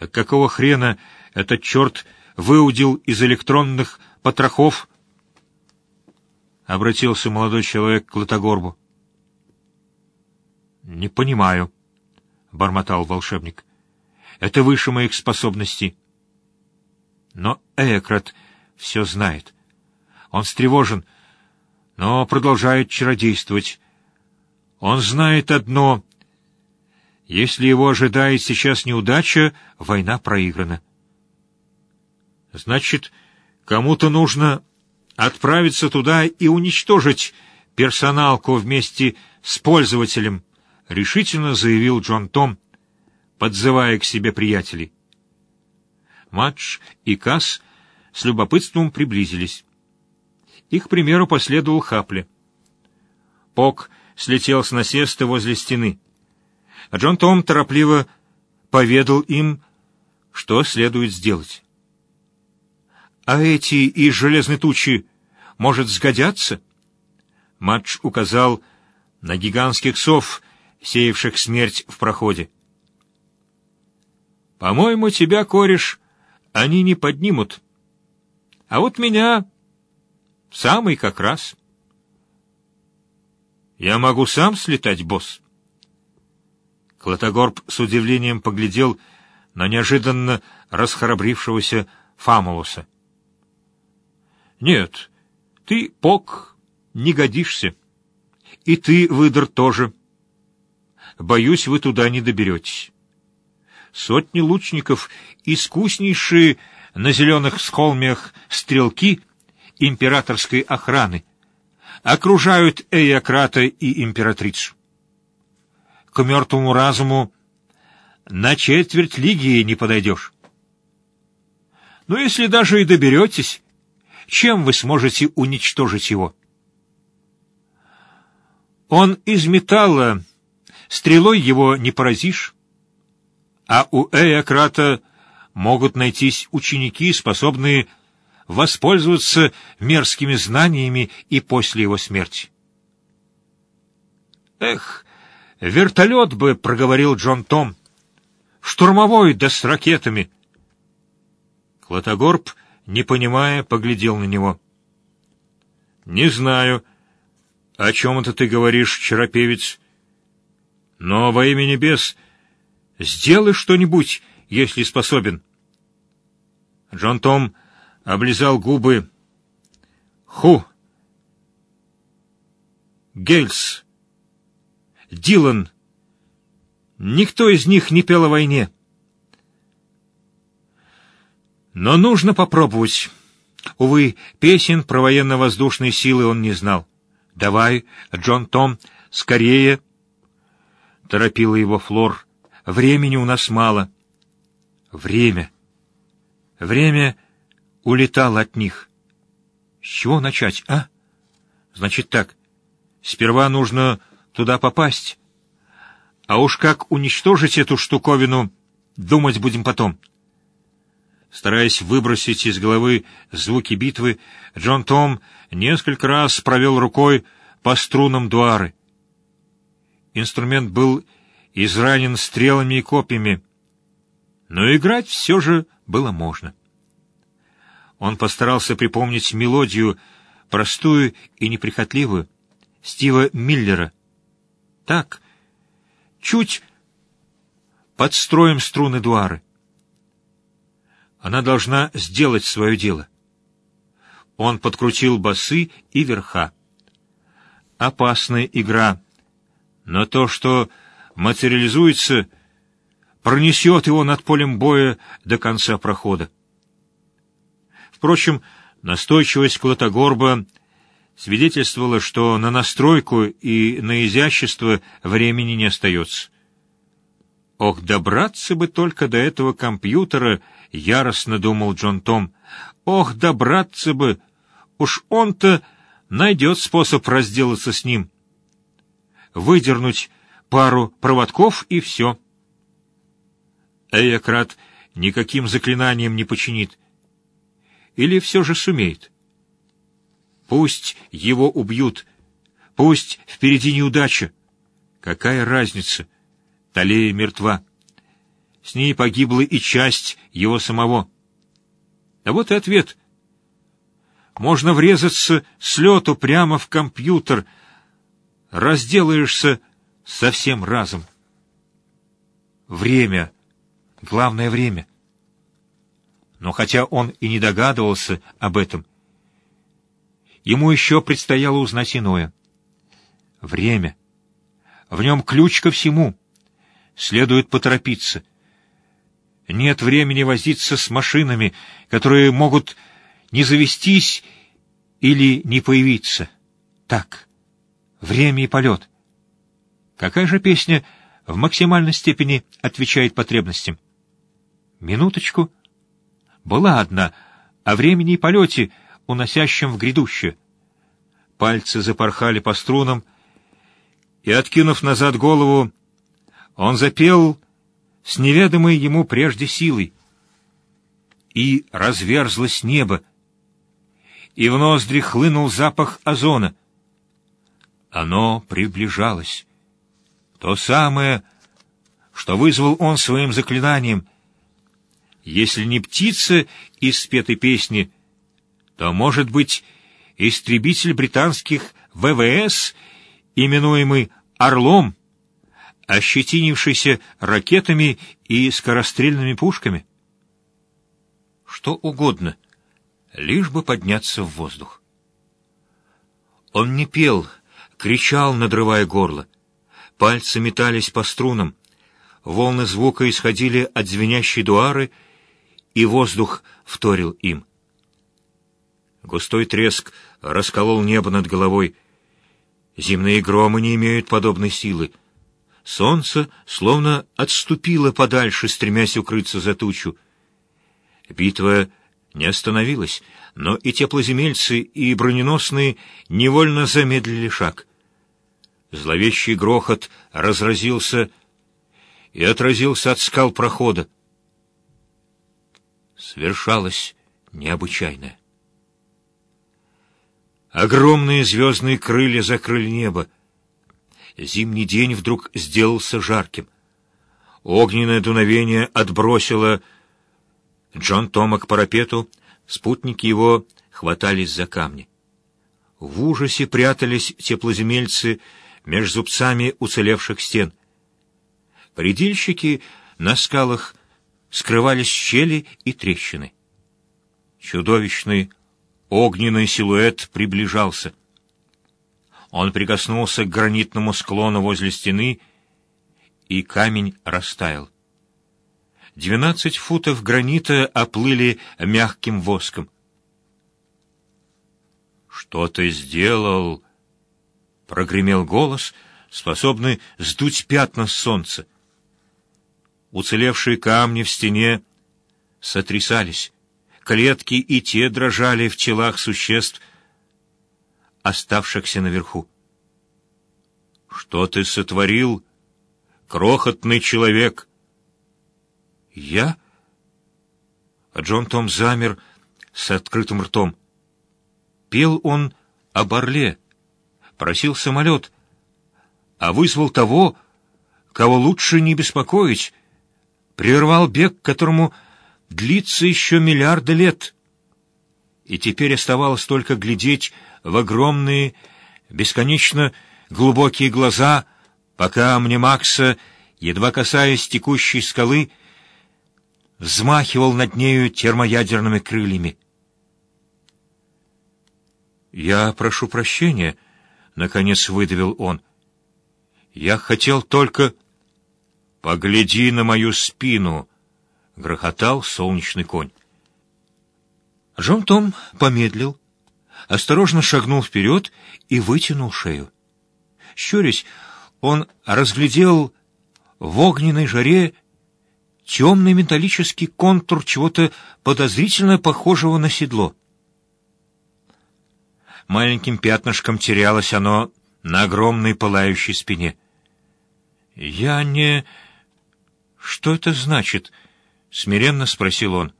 Так какого хрена этот черт выудил из электронных потрохов? Обратился молодой человек к Лотогорбу. Не понимаю, — бормотал волшебник. Это выше моих способностей. Но Экрат все знает. Он встревожен, но продолжает чародействовать. Он знает одно — если его ожидает сейчас неудача, война проиграна. Значит, кому-то нужно отправиться туда и уничтожить персоналку вместе с пользователем, — решительно заявил Джон Том, подзывая к себе приятелей. Матч и Касс с любопытством приблизились. Их примеру последовал Хапли. Пок слетел с насеста возле стены а Джон Том торопливо поведал им, что следует сделать. «А эти из железной тучи, может, сгодятся?» Матч указал на гигантских сов, сеявших смерть в проходе. «По-моему, тебя, кореш, они не поднимут. А вот меня самый как раз». «Я могу сам слетать, босс?» Клотогорб с удивлением поглядел на неожиданно расхрабрившегося Фамулуса. «Нет, ты, Пок, не годишься. И ты, выдр, тоже. Боюсь, вы туда не доберетесь. Сотни лучников, искуснейшие на зеленых сколмях стрелки императорской охраны, окружают Эйократа и императрицу к мертвому разуму на четверть лиги не подойдешь. Но если даже и доберетесь, чем вы сможете уничтожить его? Он из металла, стрелой его не поразишь, а у Эократа могут найтись ученики, способные воспользоваться мерзкими знаниями и после его смерти. Эх, «Вертолет бы», — проговорил Джон Том. «Штурмовой, да с ракетами». Клотогорб, не понимая, поглядел на него. «Не знаю, о чем это ты говоришь, черопевец. Но во имя небес сделай что-нибудь, если способен». Джон Том облизал губы. «Ху! Гельс!» Дилан. Никто из них не пел о войне. Но нужно попробовать. Увы, песен про военно-воздушные силы он не знал. «Давай, Джон Том, скорее!» Торопила его Флор. «Времени у нас мало». Время. Время улетало от них. С чего начать, а? Значит так, сперва нужно туда попасть. А уж как уничтожить эту штуковину, думать будем потом. Стараясь выбросить из головы звуки битвы, Джон Том несколько раз провел рукой по струнам дуары. Инструмент был изранен стрелами и копьями, но играть все же было можно. Он постарался припомнить мелодию, простую и неприхотливую, Стива Миллера — так, чуть подстроим струны дуары. Она должна сделать свое дело. Он подкрутил басы и верха. Опасная игра, но то, что материализуется, пронесет его над полем боя до конца прохода. Впрочем, настойчивость Клотогорба — свидетельствовало, что на настройку и на изящество времени не остается. «Ох, добраться бы только до этого компьютера!» — яростно думал Джон Том. «Ох, добраться бы! Уж он-то найдет способ разделаться с ним. Выдернуть пару проводков и все». Эйократ никаким заклинанием не починит. Или все же сумеет? Пусть его убьют. Пусть впереди неудача. Какая разница? Талея мертва. с ней погибла и часть его самого. А вот и ответ. Можно врезаться с лету прямо в компьютер, разделаешься совсем разом. Время. Главное время. Но хотя он и не догадывался об этом, ему еще предстояло узнать иное. Время. В нем ключ ко всему. Следует поторопиться. Нет времени возиться с машинами, которые могут не завестись или не появиться. Так, время и полет. Какая же песня в максимальной степени отвечает потребностям? Минуточку. Была одна о времени и полете, уносящем в грядущее. Пальцы запорхали по струнам, и, откинув назад голову, он запел с неведомой ему прежде силой. И разверзлось небо, и в ноздри хлынул запах озона. Оно приближалось. То самое, что вызвал он своим заклинанием. Если не птица из спетой песни, то, может быть, истребитель британских ВВС, именуемый «Орлом», ощетинившийся ракетами и скорострельными пушками? Что угодно, лишь бы подняться в воздух. Он не пел, кричал, надрывая горло. Пальцы метались по струнам. Волны звука исходили от звенящей дуары, и воздух вторил им. Густой треск расколол небо над головой. Земные громы не имеют подобной силы. Солнце словно отступило подальше, стремясь укрыться за тучу. Битва не остановилась, но и теплоземельцы, и броненосные невольно замедлили шаг. Зловещий грохот разразился и отразился от скал прохода. Свершалось необычайное. Огромные звездные крылья закрыли небо. Зимний день вдруг сделался жарким. Огненное дуновение отбросило Джон Тома к парапету, спутники его хватались за камни. В ужасе прятались теплоземельцы меж зубцами уцелевших стен. Предельщики на скалах скрывались щели и трещины. Чудовищный огненный силуэт приближался. Он прикоснулся к гранитному склону возле стены, и камень растаял. Двенадцать футов гранита оплыли мягким воском. «Что ты сделал?» — прогремел голос, способный сдуть пятна с солнца. Уцелевшие камни в стене сотрясались, клетки и те дрожали в телах существ, оставшихся наверху. «Что ты сотворил, крохотный человек?» «Я?» Джон Том замер с открытым ртом. Пел он об орле, просил самолет, а вызвал того, кого лучше не беспокоить, прервал бег, которому длится еще миллиарды лет. И теперь оставалось только глядеть в огромные, бесконечно глубокие глаза, пока мне Макса, едва касаясь текущей скалы, взмахивал над нею термоядерными крыльями. «Я прошу прощения», — наконец выдавил он. «Я хотел только...» «Погляди на мою спину», — грохотал солнечный конь. Джон Том помедлил, осторожно шагнул вперед и вытянул шею. Щурясь, он разглядел в огненной жаре темный металлический контур чего-то подозрительно похожего на седло. Маленьким пятнышком терялось оно на огромной пылающей спине. «Я не...» «Что это значит?» — смиренно спросил он.